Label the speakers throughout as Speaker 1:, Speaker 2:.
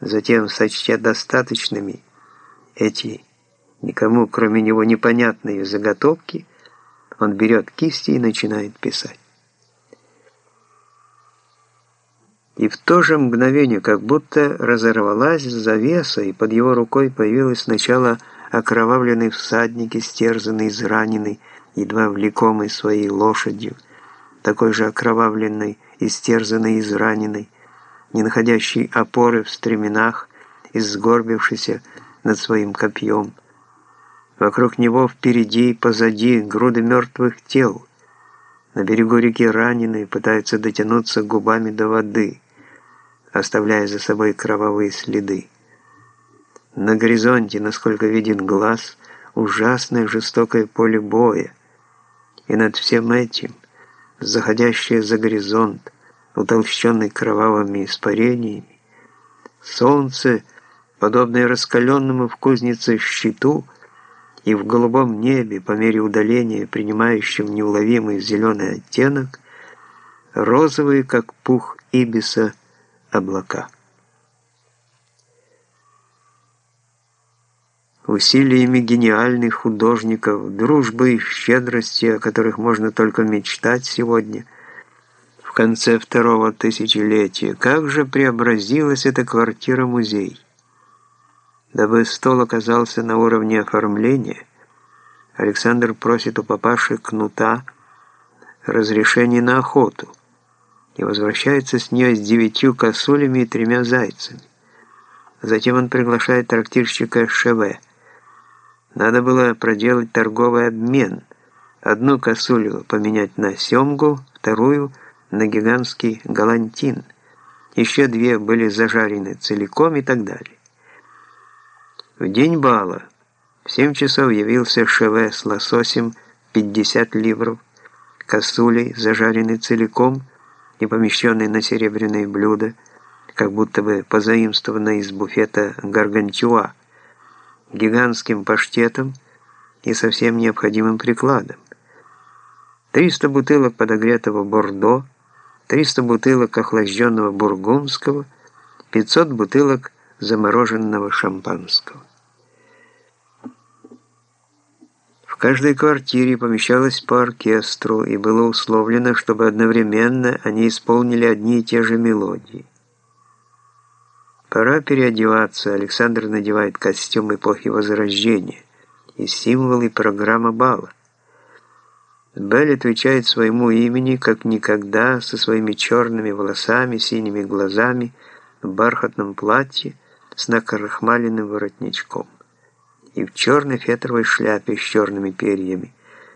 Speaker 1: Затем, сочтя достаточными эти никому кроме него непонятные заготовки, он берет кисти и начинает писать. И в то же мгновение, как будто разорвалась завеса, и под его рукой появилась сначала окровавленный всадник, истерзанный, израненный, едва влекомый своей лошадью, такой же окровавленный, истерзанный, израненный, не находящий опоры в стременах и сгорбившийся над своим копьем. Вокруг него впереди и позади груды мертвых тел. На берегу реки раненые пытаются дотянуться губами до воды оставляя за собой кровавые следы. На горизонте, насколько виден глаз, ужасное жестокое поле боя, и над всем этим заходящее за горизонт, утолщенный кровавыми испарениями, солнце, подобное раскаленному в кузнице щиту, и в голубом небе, по мере удаления, принимающем неуловимый зеленый оттенок, розовые, как пух ибиса, облака. Усилиями гениальных художников, дружбы и щедрости, о которых можно только мечтать сегодня, конце второго тысячелетия, как же преобразилась эта квартира-музей. Дабы стол оказался на уровне оформления, Александр просит у папаши Кнута разрешение на охоту и возвращается с нее с девятью косулями и тремя зайцами. Затем он приглашает трактирщика ШВ. Надо было проделать торговый обмен. Одну косулю поменять на семгу, вторую – на гигантский галантин. Еще две были зажарены целиком и так далее. В день бала в 7 часов явился ШВ с лососем 50 ливров, косулей, зажаренной целиком – и помещенный на серебряное блюдо, как будто бы позаимствованное из буфета гаргантюа, гигантским паштетом и совсем необходимым прикладом. 300 бутылок подогретого бордо, 300 бутылок охлажденного бургундского, 500 бутылок замороженного шампанского. каждой квартире помещалось по оркестру, и было условлено, чтобы одновременно они исполнили одни и те же мелодии. Пора переодеваться. Александр надевает костюм эпохи Возрождения и символы и программа бала. Белль отвечает своему имени, как никогда, со своими черными волосами, синими глазами, в бархатном платье с накрахмаленным воротничком и в черной фетровой шляпе с черными перьями,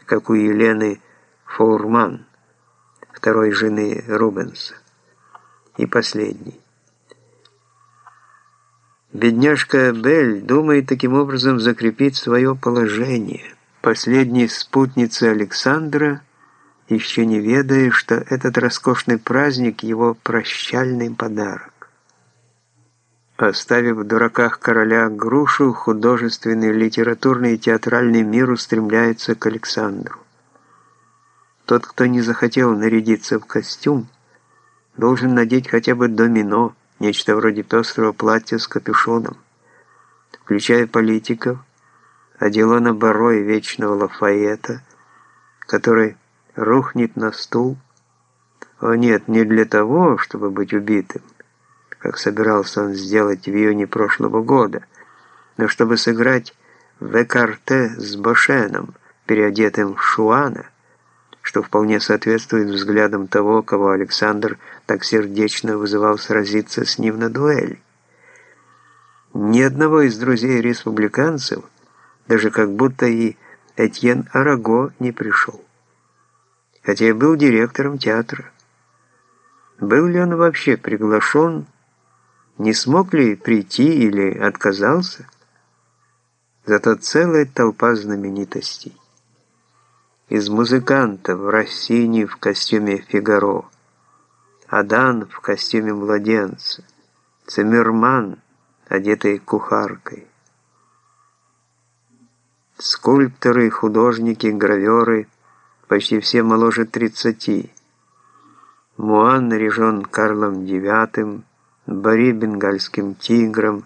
Speaker 1: как у Елены Фаурман, второй жены Рубенса. И последний. Бедняжка Белль думает таким образом закрепить свое положение. Последней спутницы Александра, еще не ведая, что этот роскошный праздник – его прощальный подарок. Оставив в дураках короля грушу, художественный, литературный и театральный мир устремляется к Александру. Тот, кто не захотел нарядиться в костюм, должен надеть хотя бы домино, нечто вроде пестрого платья с капюшоном. Включая политиков, Аделона Баро и вечного Лафайета, который рухнет на стул. О нет, не для того, чтобы быть убитым, как собирался он сделать в июне прошлого года, но чтобы сыграть в Экарте с Бошеном, переодетым в Шуана, что вполне соответствует взглядам того, кого Александр так сердечно вызывал сразиться с ним на дуэль. Ни одного из друзей-республиканцев, даже как будто и Этьен Араго не пришел. Хотя и был директором театра. Был ли он вообще приглашен не смог ли прийти или отказался? Зато целая толпа знаменитостей. Из музыкантов Россини в костюме Фигаро, Адан в костюме младенца, Циммерман, одетый кухаркой. Скульпторы, художники, граверы, почти все моложе 30. Муан наряжен Карлом IX, Бори бенгальским тигром,